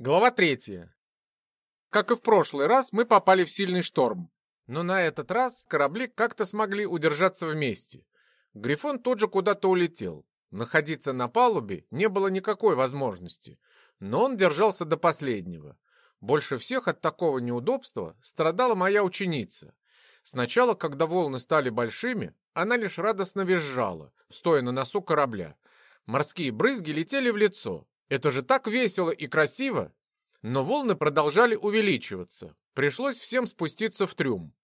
Глава третья. Как и в прошлый раз, мы попали в сильный шторм. Но на этот раз корабли как-то смогли удержаться вместе. Грифон тут же куда-то улетел. Находиться на палубе не было никакой возможности. Но он держался до последнего. Больше всех от такого неудобства страдала моя ученица. Сначала, когда волны стали большими, она лишь радостно визжала, стоя на носу корабля. Морские брызги летели в лицо, это же так весело и красиво! Но волны продолжали увеличиваться. Пришлось всем спуститься в трюм.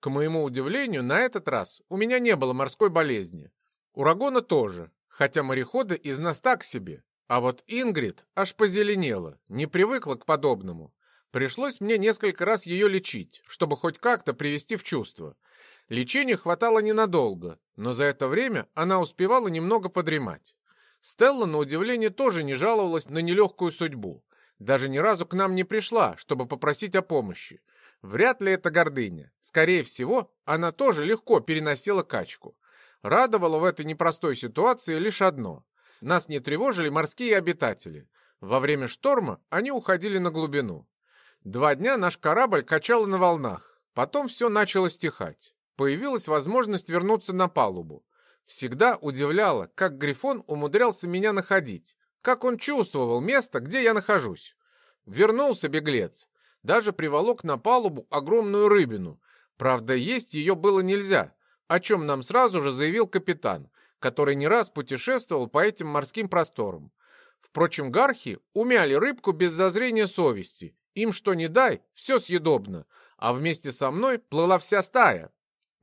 К моему удивлению, на этот раз у меня не было морской болезни. У Рагона тоже, хотя мореходы из нас так себе. А вот Ингрид аж позеленела, не привыкла к подобному. Пришлось мне несколько раз ее лечить, чтобы хоть как-то привести в чувство. Лечения хватало ненадолго, но за это время она успевала немного подремать. Стелла, на удивление, тоже не жаловалась на нелегкую судьбу. Даже ни разу к нам не пришла, чтобы попросить о помощи. Вряд ли это гордыня. Скорее всего, она тоже легко переносила качку. Радовало в этой непростой ситуации лишь одно. Нас не тревожили морские обитатели. Во время шторма они уходили на глубину. Два дня наш корабль качал на волнах. Потом все начало стихать. Появилась возможность вернуться на палубу. Всегда удивляло, как Грифон умудрялся меня находить, как он чувствовал место, где я нахожусь. Вернулся беглец, даже приволок на палубу огромную рыбину. Правда, есть ее было нельзя, о чем нам сразу же заявил капитан, который не раз путешествовал по этим морским просторам. Впрочем, гархи умяли рыбку без зазрения совести. Им что ни дай, все съедобно, а вместе со мной плыла вся стая.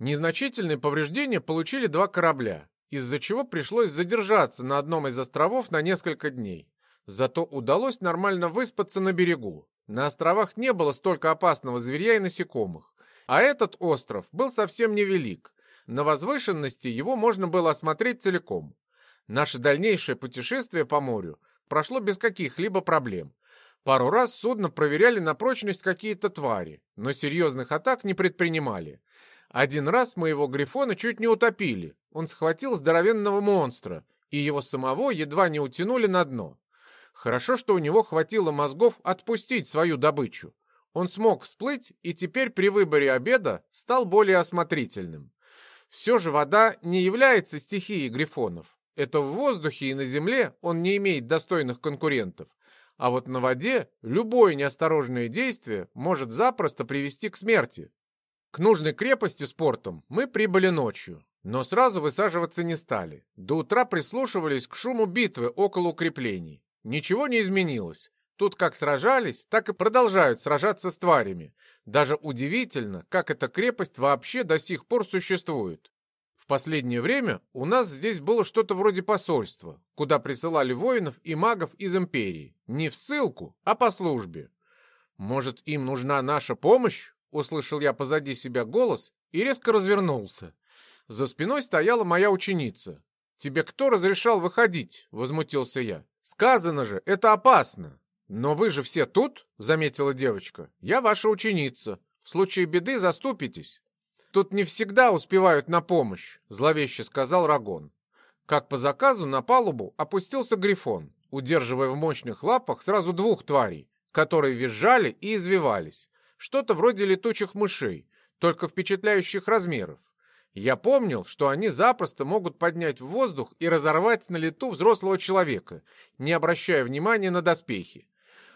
Незначительные повреждения получили два корабля, из-за чего пришлось задержаться на одном из островов на несколько дней. Зато удалось нормально выспаться на берегу. На островах не было столько опасного зверя и насекомых. А этот остров был совсем невелик. На возвышенности его можно было осмотреть целиком. Наше дальнейшее путешествие по морю прошло без каких-либо проблем. Пару раз судно проверяли на прочность какие-то твари, но серьезных атак не предпринимали. Один раз моего Грифона чуть не утопили. Он схватил здоровенного монстра, и его самого едва не утянули на дно. Хорошо, что у него хватило мозгов отпустить свою добычу. Он смог всплыть и теперь при выборе обеда стал более осмотрительным. Все же вода не является стихией грифонов. Это в воздухе и на земле он не имеет достойных конкурентов. А вот на воде любое неосторожное действие может запросто привести к смерти. К нужной крепости с портом мы прибыли ночью, но сразу высаживаться не стали. До утра прислушивались к шуму битвы около укреплений. Ничего не изменилось. Тут как сражались, так и продолжают сражаться с тварями. Даже удивительно, как эта крепость вообще до сих пор существует. В последнее время у нас здесь было что-то вроде посольства, куда присылали воинов и магов из империи. Не в ссылку, а по службе. Может, им нужна наша помощь? Услышал я позади себя голос и резко развернулся. За спиной стояла моя ученица. «Тебе кто разрешал выходить?» — возмутился я. «Сказано же, это опасно!» «Но вы же все тут?» — заметила девочка. «Я ваша ученица. В случае беды заступитесь». «Тут не всегда успевают на помощь», — зловеще сказал Рагон. Как по заказу на палубу опустился Грифон, удерживая в мощных лапах сразу двух тварей, которые визжали и извивались. Что-то вроде летучих мышей, только впечатляющих размеров. Я помнил, что они запросто могут поднять в воздух и разорвать на лету взрослого человека, не обращая внимания на доспехи.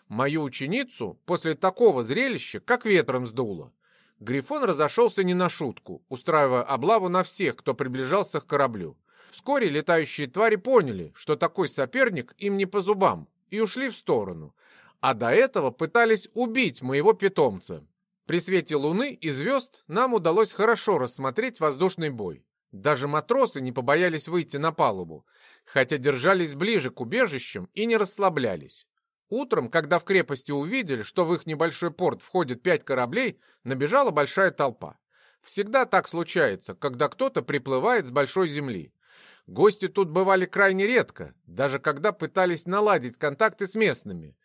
Мою ученицу после такого зрелища как ветром сдуло. Грифон разошелся не на шутку, устраивая облаву на всех, кто приближался к кораблю. Вскоре летающие твари поняли, что такой соперник им не по зубам, и ушли в сторону, а до этого пытались убить моего питомца. При свете луны и звезд нам удалось хорошо рассмотреть воздушный бой. Даже матросы не побоялись выйти на палубу, хотя держались ближе к убежищам и не расслаблялись. Утром, когда в крепости увидели, что в их небольшой порт входит пять кораблей, набежала большая толпа. Всегда так случается, когда кто-то приплывает с большой земли. Гости тут бывали крайне редко, даже когда пытались наладить контакты с местными.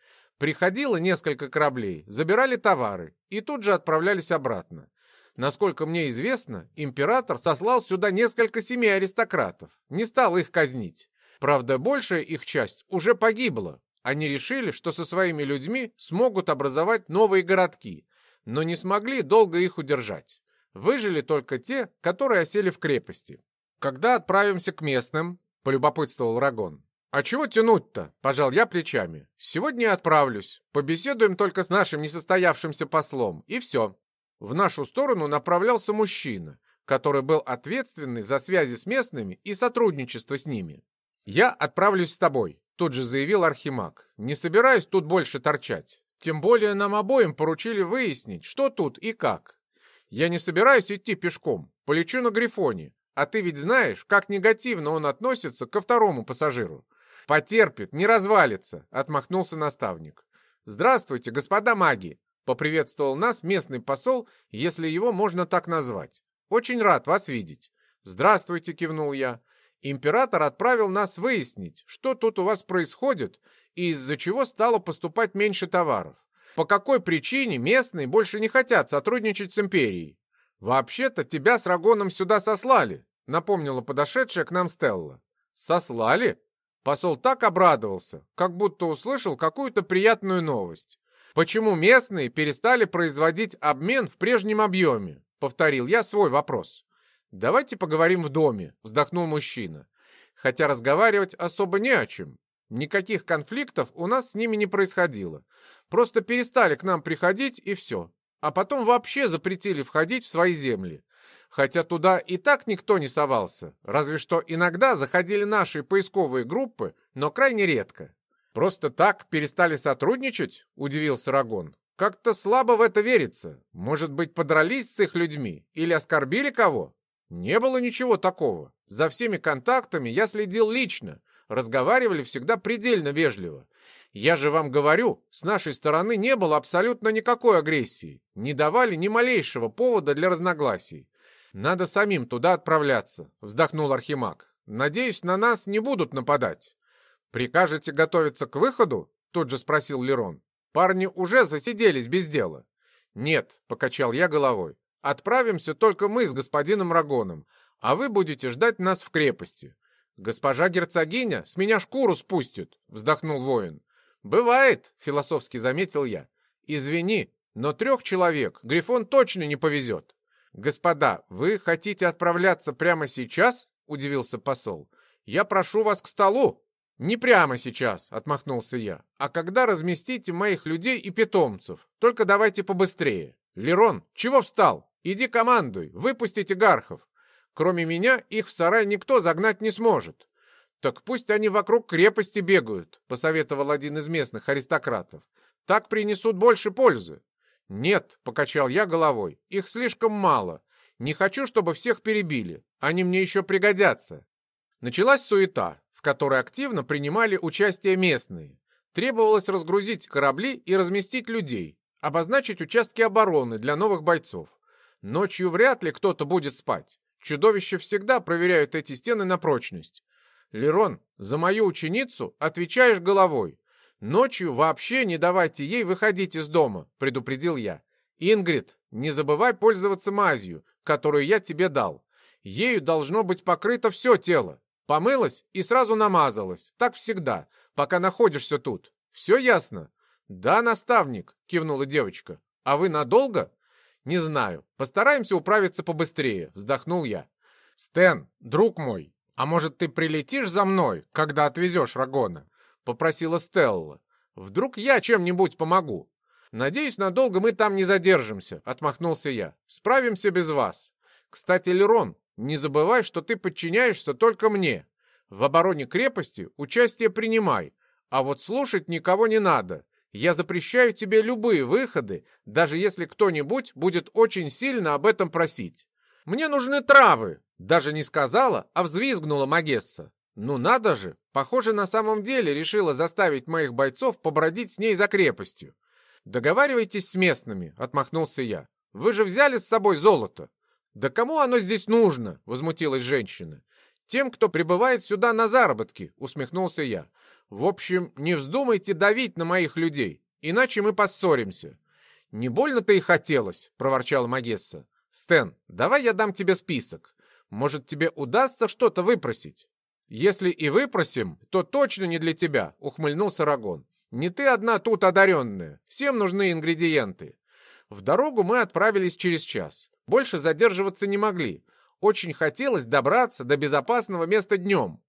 Приходило несколько кораблей, забирали товары и тут же отправлялись обратно. Насколько мне известно, император сослал сюда несколько семей аристократов, не стал их казнить. Правда, большая их часть уже погибла, Они решили, что со своими людьми смогут образовать новые городки, но не смогли долго их удержать. Выжили только те, которые осели в крепости. «Когда отправимся к местным?» — полюбопытствовал Рагон. «А чего тянуть-то?» — пожал я плечами. «Сегодня я отправлюсь. Побеседуем только с нашим несостоявшимся послом, и все». В нашу сторону направлялся мужчина, который был ответственный за связи с местными и сотрудничество с ними. «Я отправлюсь с тобой», — тут же заявил Архимаг. «Не собираюсь тут больше торчать. Тем более нам обоим поручили выяснить, что тут и как. Я не собираюсь идти пешком, полечу на Грифоне, а ты ведь знаешь, как негативно он относится ко второму пассажиру. Потерпит, не развалится, отмахнулся наставник. Здравствуйте, господа маги, поприветствовал нас местный посол, если его можно так назвать. Очень рад вас видеть. Здравствуйте, кивнул я. Император отправил нас выяснить, что тут у вас происходит и из-за чего стало поступать меньше товаров. По какой причине местные больше не хотят сотрудничать с империей? Вообще-то тебя с Рагоном сюда сослали, напомнила подошедшая к нам Стелла. Сослали? Посол так обрадовался, как будто услышал какую-то приятную новость. Почему местные перестали производить обмен в прежнем объеме? Повторил я свой вопрос. «Давайте поговорим в доме», — вздохнул мужчина. Хотя разговаривать особо не о чем. Никаких конфликтов у нас с ними не происходило. Просто перестали к нам приходить и все. А потом вообще запретили входить в свои земли. Хотя туда и так никто не совался. Разве что иногда заходили наши поисковые группы, но крайне редко. «Просто так перестали сотрудничать?» – удивился Рагон. «Как-то слабо в это верится. Может быть, подрались с их людьми или оскорбили кого?» «Не было ничего такого. За всеми контактами я следил лично, разговаривали всегда предельно вежливо. Я же вам говорю, с нашей стороны не было абсолютно никакой агрессии, не давали ни малейшего повода для разногласий. Надо самим туда отправляться, вздохнул Архимаг. Надеюсь, на нас не будут нападать. Прикажете готовиться к выходу? Тут же спросил Лерон. Парни уже засиделись без дела. Нет, покачал я головой. Отправимся только мы с господином Рагоном, а вы будете ждать нас в крепости. «Госпожа герцогиня с меня шкуру спустит», — вздохнул воин. «Бывает», — философски заметил я. «Извини, но трех человек Грифон точно не повезет». «Господа, вы хотите отправляться прямо сейчас?» — удивился посол. «Я прошу вас к столу». «Не прямо сейчас», — отмахнулся я, «а когда разместите моих людей и питомцев. Только давайте побыстрее. Лерон, чего встал? Иди командуй, выпустите гархов. Кроме меня их в сарай никто загнать не сможет. Так пусть они вокруг крепости бегают, посоветовал один из местных аристократов. Так принесут больше пользы. Нет, покачал я головой, их слишком мало. Не хочу, чтобы всех перебили. Они мне еще пригодятся. Началась суета, в которой активно принимали участие местные. Требовалось разгрузить корабли и разместить людей, обозначить участки обороны для новых бойцов. Ночью вряд ли кто-то будет спать. Чудовища всегда проверяют эти стены на прочность. Лерон, за мою ученицу отвечаешь головой. Ночью вообще не давайте ей выходить из дома, предупредил я. Ингрид, не забывай пользоваться мазью, которую я тебе дал. Ею должно быть покрыто все тело. Помылась и сразу намазалась. Так всегда, пока находишься тут. Все ясно? Да, наставник, кивнула девочка. А вы надолго? «Не знаю. Постараемся управиться побыстрее», — вздохнул я. «Стэн, друг мой, а может, ты прилетишь за мной, когда отвезешь Рагона?» — попросила Стелла. «Вдруг я чем-нибудь помогу?» «Надеюсь, надолго мы там не задержимся», — отмахнулся я. «Справимся без вас. Кстати, Лерон, не забывай, что ты подчиняешься только мне. В обороне крепости участие принимай, а вот слушать никого не надо. Я запрещаю тебе любые выходы, даже если кто-нибудь будет очень сильно об этом просить. Мне нужны травы!» Даже не сказала, а взвизгнула Магесса. «Ну надо же! Похоже, на самом деле решила заставить моих бойцов побродить с ней за крепостью. Договаривайтесь с местными», — отмахнулся я. «Вы же взяли с собой золото». «Да кому оно здесь нужно?» — возмутилась женщина. «Тем, кто прибывает сюда на заработки», — усмехнулся я. В общем, не вздумайте давить на моих людей, иначе мы поссоримся. Не больно-то и хотелось, проворчала Магесса. Стэн, давай я дам тебе список. Может, тебе удастся что-то выпросить? Если и выпросим, то точно не для тебя, ухмыльнулся Рагон. Не ты одна тут одаренная. Всем нужны ингредиенты. В дорогу мы отправились через час. Больше задерживаться не могли. Очень хотелось добраться до безопасного места днем.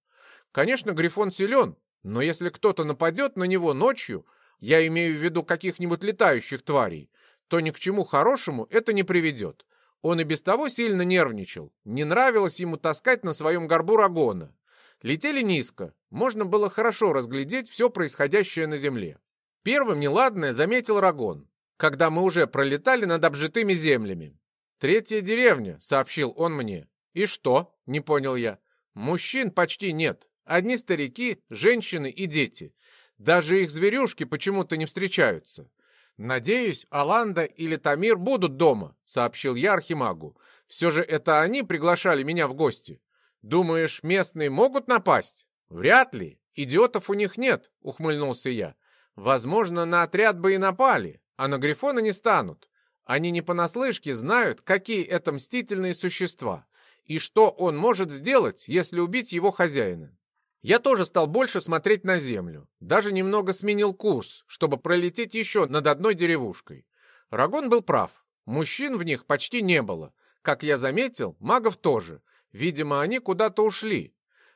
Конечно, Грифон силен, но если кто-то нападет на него ночью, я имею в виду каких-нибудь летающих тварей, то ни к чему хорошему это не приведет. Он и без того сильно нервничал. Не нравилось ему таскать на своем горбу рагона. Летели низко. Можно было хорошо разглядеть все происходящее на земле. Первым неладное заметил Рагон, когда мы уже пролетали над обжитыми землями. «Третья деревня», — сообщил он мне. «И что?» — не понял я. «Мужчин почти нет. Одни старики, женщины и дети. Даже их зверюшки почему-то не встречаются. «Надеюсь, Аланда или Тамир будут дома», — сообщил я Архимагу. «Все же это они приглашали меня в гости. Думаешь, местные могут напасть?» «Вряд ли. Идиотов у них нет», — ухмыльнулся я. «Возможно, на отряд бы и напали, а на Грифона не станут. Они не понаслышке знают, какие это мстительные существа, и что он может сделать, если убить его хозяина. Я тоже стал больше смотреть на землю. Даже немного сменил курс, чтобы пролететь еще над одной деревушкой. Рагон был прав. Мужчин в них почти не было. Как я заметил, магов тоже. Видимо, они куда-то ушли.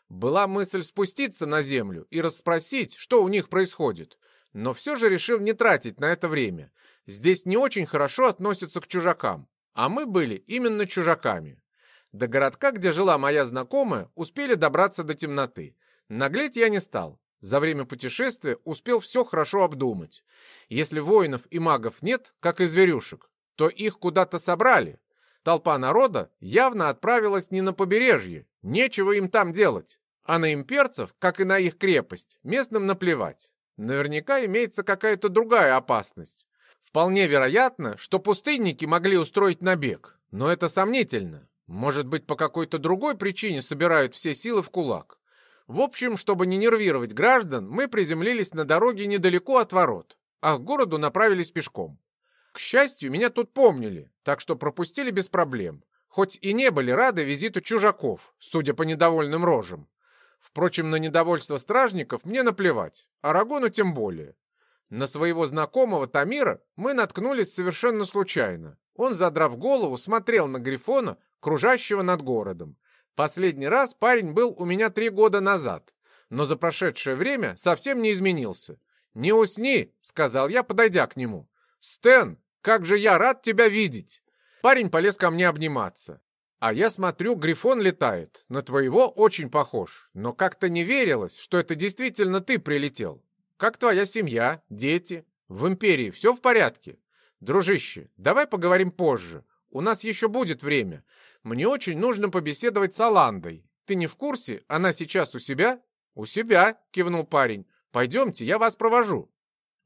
Была мысль спуститься на землю и расспросить, что у них происходит. Но все же решил не тратить на это время. Здесь не очень хорошо относятся к чужакам. А мы были именно чужаками. До городка, где жила моя знакомая, успели добраться до темноты. Наглеть я не стал. За время путешествия успел все хорошо обдумать. Если воинов и магов нет, как и зверюшек, то их куда-то собрали. Толпа народа явно отправилась не на побережье, нечего им там делать. А на имперцев, как и на их крепость, местным наплевать. Наверняка имеется какая-то другая опасность. Вполне вероятно, что пустынники могли устроить набег, но это сомнительно. Может быть, по какой-то другой причине собирают все силы в кулак. В общем, чтобы не нервировать граждан, мы приземлились на дороге недалеко от ворот, а к городу направились пешком. К счастью, меня тут помнили, так что пропустили без проблем, хоть и не были рады визиту чужаков, судя по недовольным рожам. Впрочем, на недовольство стражников мне наплевать, Арагону тем более. На своего знакомого Тамира мы наткнулись совершенно случайно. Он, задрав голову, смотрел на Грифона, кружащего над городом. Последний раз парень был у меня три года назад, но за прошедшее время совсем не изменился. «Не усни», — сказал я, подойдя к нему. «Стэн, как же я рад тебя видеть!» Парень полез ко мне обниматься. А я смотрю, Грифон летает. На твоего очень похож. Но как-то не верилось, что это действительно ты прилетел. Как твоя семья, дети? В Империи все в порядке? Дружище, давай поговорим позже. У нас еще будет время. Мне очень нужно побеседовать с Аландой. Ты не в курсе? Она сейчас у себя?» «У себя», — кивнул парень. «Пойдемте, я вас провожу».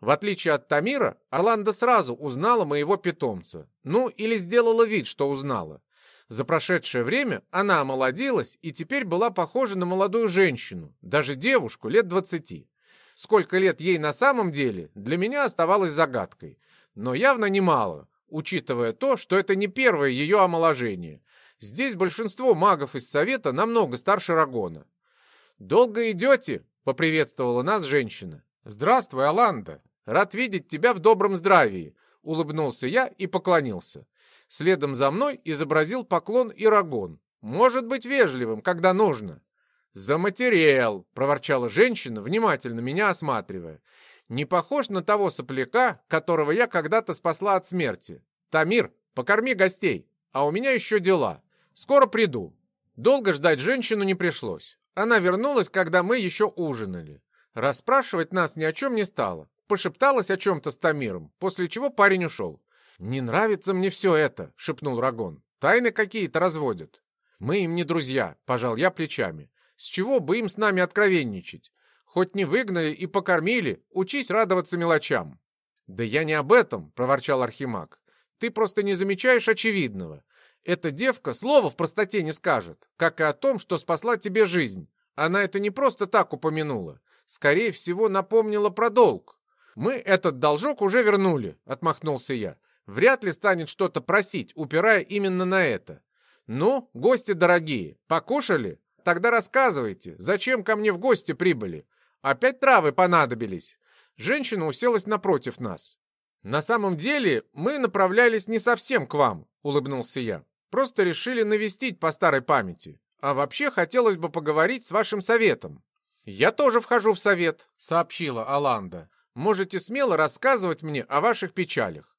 В отличие от Тамира, Орландо сразу узнала моего питомца. Ну, или сделала вид, что узнала. За прошедшее время она омолодилась и теперь была похожа на молодую женщину, даже девушку лет двадцати. Сколько лет ей на самом деле, для меня оставалось загадкой. Но явно немало, учитывая то, что это не первое ее омоложение. Здесь большинство магов из Совета намного старше Рагона. «Долго идете?» — поприветствовала нас женщина. «Здравствуй, Аланда! Рад видеть тебя в добром здравии!» — улыбнулся я и поклонился. Следом за мной изобразил поклон и Рагон. «Может быть вежливым, когда нужно». «Заматериал!» — проворчала женщина, внимательно меня осматривая. «Не похож на того сопляка, которого я когда-то спасла от смерти. Тамир, покорми гостей, а у меня еще дела. Скоро приду». Долго ждать женщину не пришлось. Она вернулась, когда мы еще ужинали. Расспрашивать нас ни о чем не стала. Пошепталась о чем-то с Тамиром, после чего парень ушел. «Не нравится мне все это», — шепнул Рагон. «Тайны какие-то разводят». «Мы им не друзья», — пожал я плечами. «С чего бы им с нами откровенничать? Хоть не выгнали и покормили, учись радоваться мелочам». «Да я не об этом», — проворчал Архимаг. «Ты просто не замечаешь очевидного. Эта девка слова в простоте не скажет, как и о том, что спасла тебе жизнь. Она это не просто так упомянула. Скорее всего, напомнила про долг. Мы этот должок уже вернули, отмахнулся я. Вряд ли станет что-то просить, упирая именно на это. Ну, гости дорогие, покушали? Тогда рассказывайте, зачем ко мне в гости прибыли? Опять травы понадобились. Женщина уселась напротив нас. «На самом деле мы направлялись не совсем к вам», — улыбнулся я. «Просто решили навестить по старой памяти. А вообще хотелось бы поговорить с вашим советом». «Я тоже вхожу в совет», — сообщила Аланда. «Можете смело рассказывать мне о ваших печалях.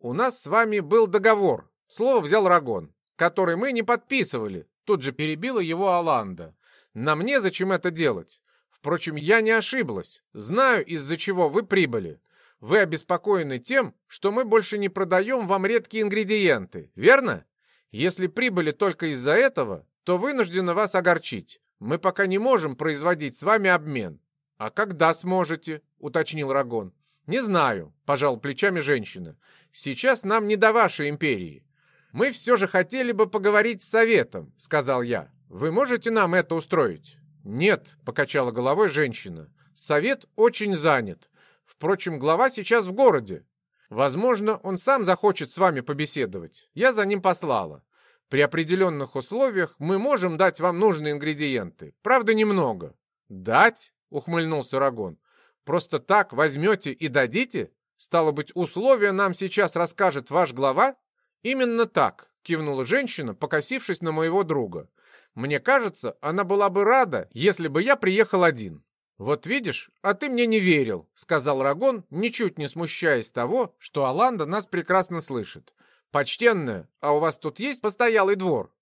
У нас с вами был договор, слово взял Рагон, который мы не подписывали». Тут же перебила его Аланда. «Нам незачем это делать. Впрочем, я не ошиблась. Знаю, из-за чего вы прибыли. Вы обеспокоены тем, что мы больше не продаем вам редкие ингредиенты, верно? Если прибыли только из-за этого, то вынуждены вас огорчить. Мы пока не можем производить с вами обмен. А когда сможете? уточнил Рагон. Не знаю, пожал плечами женщина. Сейчас нам не до вашей империи. Мы все же хотели бы поговорить с советом, сказал я. Вы можете нам это устроить? «Нет», — покачала головой женщина, — «совет очень занят. Впрочем, глава сейчас в городе. Возможно, он сам захочет с вами побеседовать. Я за ним послала. При определенных условиях мы можем дать вам нужные ингредиенты. Правда, немного». «Дать?» — ухмыльнулся Рагон. «Просто так возьмете и дадите? Стало быть, условия нам сейчас расскажет ваш глава?» «Именно так», — кивнула женщина, покосившись на моего друга. Мне кажется, она была бы рада, если бы я приехал один. «Вот видишь, а ты мне не верил», — сказал Рагон, ничуть не смущаясь того, что Аланда нас прекрасно слышит. «Почтенная, а у вас тут есть постоялый двор?»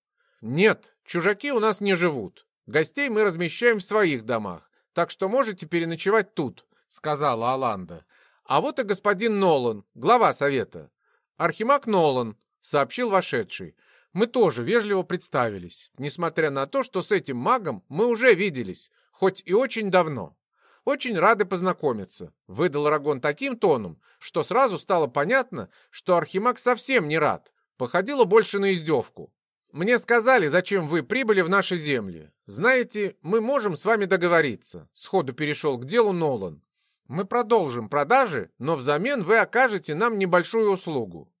«Нет, чужаки у нас не живут. Гостей мы размещаем в своих домах, так что можете переночевать тут», — сказала Аланда. «А вот и господин Нолан, глава совета». «Архимаг Нолан», — сообщил вошедший. Мы тоже вежливо представились, несмотря на то, что с этим магом мы уже виделись, хоть и очень давно. «Очень рады познакомиться», — выдал Рагон таким тоном, что сразу стало понятно, что Архимаг совсем не рад, походило больше на издевку. «Мне сказали, зачем вы прибыли в наши земли. Знаете, мы можем с вами договориться», — сходу перешел к делу Нолан. «Мы продолжим продажи, но взамен вы окажете нам небольшую услугу.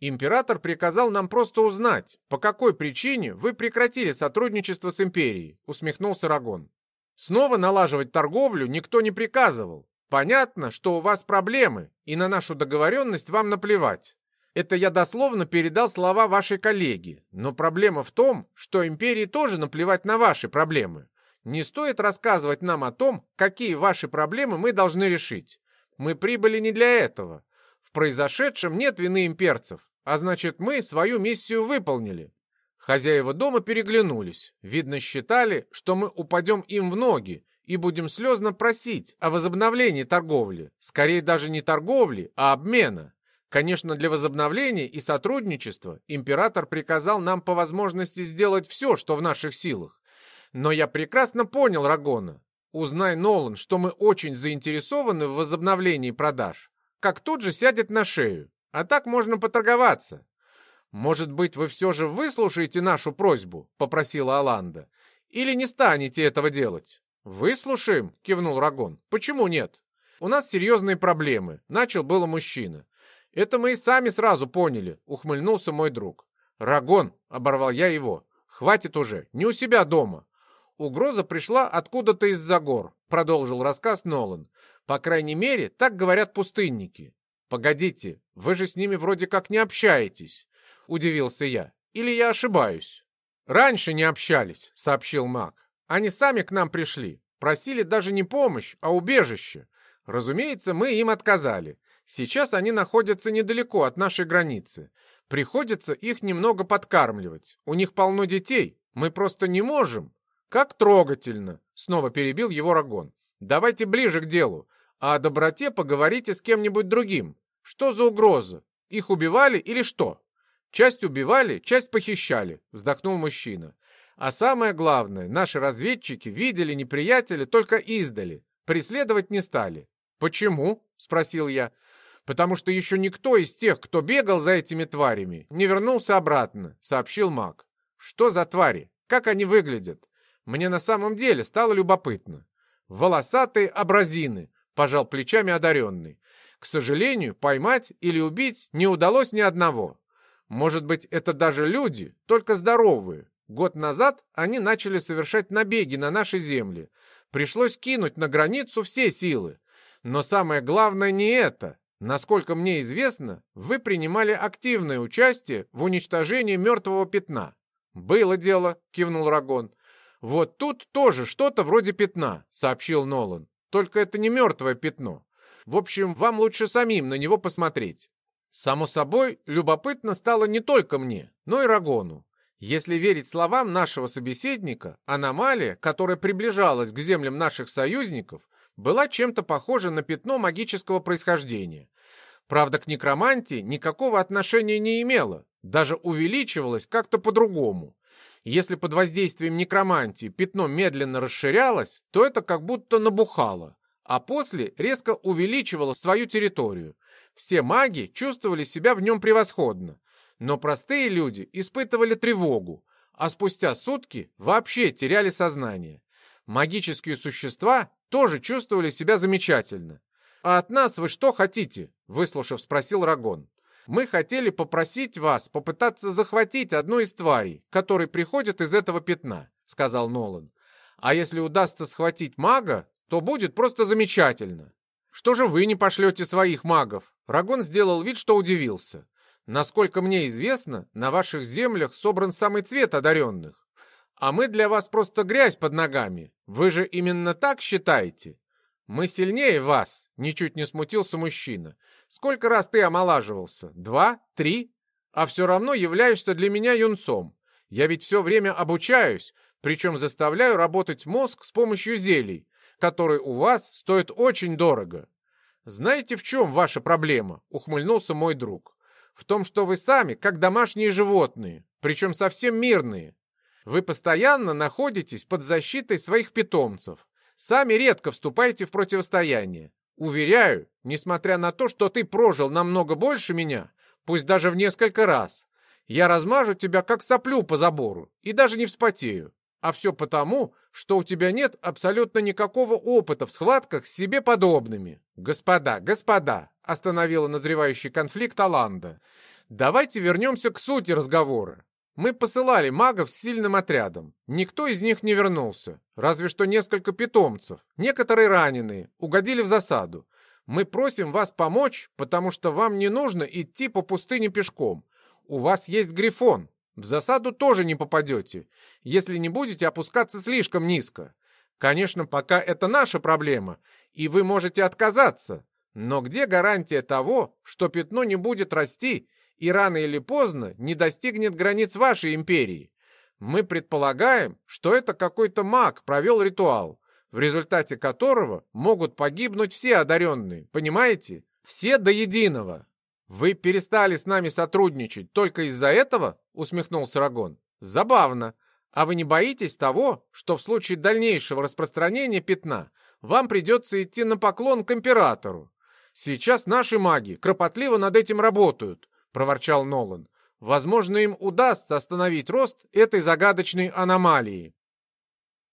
Император приказал нам просто узнать, по какой причине вы прекратили сотрудничество с империей, усмехнулся Рагон. Снова налаживать торговлю никто не приказывал. Понятно, что у вас проблемы, и на нашу договоренность вам наплевать. Это я дословно передал слова вашей коллеги, но проблема в том, что империи тоже наплевать на ваши проблемы. Не стоит рассказывать нам о том, какие ваши проблемы мы должны решить. Мы прибыли не для этого. В произошедшем нет вины имперцев. А значит, мы свою миссию выполнили. Хозяева дома переглянулись. Видно, считали, что мы упадем им в ноги и будем слезно просить о возобновлении торговли. Скорее даже не торговли, а обмена. Конечно, для возобновления и сотрудничества император приказал нам по возможности сделать все, что в наших силах. Но я прекрасно понял Рагона. Узнай, Нолан, что мы очень заинтересованы в возобновлении продаж, как тут же сядет на шею. А так можно поторговаться. Может быть, вы все же выслушаете нашу просьбу, попросила Аланда. Или не станете этого делать? Выслушаем, кивнул Рагон. Почему нет? У нас серьезные проблемы, начал было мужчина. Это мы и сами сразу поняли, ухмыльнулся мой друг. Рагон, оборвал я его. Хватит уже, не у себя дома. Угроза пришла откуда-то из-за гор, продолжил рассказ Нолан. По крайней мере, так говорят пустынники. «Погодите, вы же с ними вроде как не общаетесь», — удивился я. «Или я ошибаюсь?» «Раньше не общались», — сообщил маг. «Они сами к нам пришли, просили даже не помощь, а убежище. Разумеется, мы им отказали. Сейчас они находятся недалеко от нашей границы. Приходится их немного подкармливать. У них полно детей. Мы просто не можем». «Как трогательно!» — снова перебил его Рагон. «Давайте ближе к делу, а о доброте поговорите с кем-нибудь другим. Что за угроза? Их убивали или что? Часть убивали, часть похищали, вздохнул мужчина. А самое главное, наши разведчики видели неприятеля только издали, преследовать не стали. Почему? спросил я. Потому что еще никто из тех, кто бегал за этими тварями, не вернулся обратно, сообщил маг. Что за твари? Как они выглядят? Мне на самом деле стало любопытно. Волосатые абразины, пожал плечами одаренный. К сожалению, поймать или убить не удалось ни одного. Может быть, это даже люди, только здоровые. Год назад они начали совершать набеги на наши земли. Пришлось кинуть на границу все силы. Но самое главное не это. Насколько мне известно, вы принимали активное участие в уничтожении мертвого пятна. «Было дело», — кивнул Рагон. «Вот тут тоже что-то вроде пятна», — сообщил Нолан. «Только это не мертвое пятно. В общем, вам лучше самим на него посмотреть». Само собой, любопытно стало не только мне, но и Рагону. Если верить словам нашего собеседника, аномалия, которая приближалась к землям наших союзников, была чем-то похожа на пятно магического происхождения. Правда, к некромантии никакого отношения не имела, даже увеличивалась как-то по-другому. Если под воздействием некромантии пятно медленно расширялось, то это как будто набухало, а после резко увеличивало свою территорию. Все маги чувствовали себя в нем превосходно, но простые люди испытывали тревогу, а спустя сутки вообще теряли сознание. Магические существа тоже чувствовали себя замечательно. «А от нас вы что хотите?» — выслушав, спросил Рагон. «Мы хотели попросить вас попытаться захватить одну из тварей, которые приходят из этого пятна», — сказал Нолан. «А если удастся схватить мага, то будет просто замечательно». «Что же вы не пошлете своих магов?» Рагон сделал вид, что удивился. «Насколько мне известно, на ваших землях собран самый цвет одаренных. А мы для вас просто грязь под ногами. Вы же именно так считаете?» «Мы сильнее вас», — ничуть не смутился мужчина. «Сколько раз ты омолаживался? Два? Три? А все равно являешься для меня юнцом. Я ведь все время обучаюсь, причем заставляю работать мозг с помощью зелий, которые у вас стоят очень дорого. Знаете, в чем ваша проблема?» — ухмыльнулся мой друг. «В том, что вы сами, как домашние животные, причем совсем мирные. Вы постоянно находитесь под защитой своих питомцев, Сами редко вступаете в противостояние. Уверяю, несмотря на то, что ты прожил намного больше меня, пусть даже в несколько раз, я размажу тебя как соплю по забору и даже не вспотею. А все потому, что у тебя нет абсолютно никакого опыта в схватках с себе подобными. Господа, господа, остановила назревающий конфликт Аланда. Давайте вернемся к сути разговора. Мы посылали магов с сильным отрядом. Никто из них не вернулся. Разве что несколько питомцев. Некоторые раненые. Угодили в засаду. Мы просим вас помочь, потому что вам не нужно идти по пустыне пешком. У вас есть грифон. В засаду тоже не попадете, если не будете опускаться слишком низко. Конечно, пока это наша проблема, и вы можете отказаться. Но где гарантия того, что пятно не будет расти и рано или поздно не достигнет границ вашей империи. Мы предполагаем, что это какой-то маг провел ритуал, в результате которого могут погибнуть все одаренные, понимаете? Все до единого. Вы перестали с нами сотрудничать только из-за этого? Усмехнулся Рагон. Забавно. А вы не боитесь того, что в случае дальнейшего распространения пятна вам придется идти на поклон к императору? Сейчас наши маги кропотливо над этим работают, проворчал Нолан. Возможно, им удастся остановить рост этой загадочной аномалии.